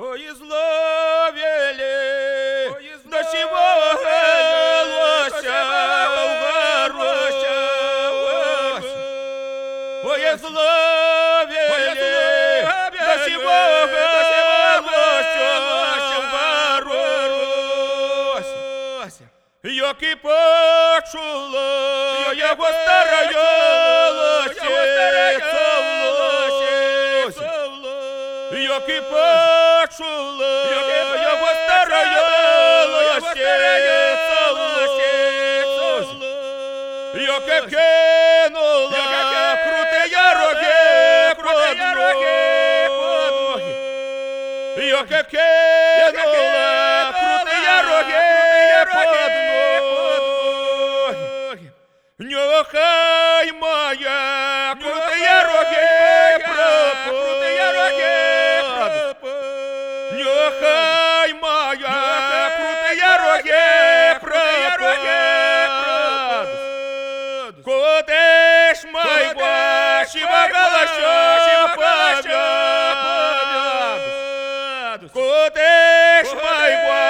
Ой, зловили, до чего гелося, ворося, Ой, зловили, до чего гелося, ворося. Як і почула його старая лосі, як і почула його старая лосі, як і кинула крутия роги под ноги, як і кинула крутия роги под ноги. Нехай моя Нехай моя крутая роє пропад. Куди ж май бачива галашо пам'ят? Куди ж май бачива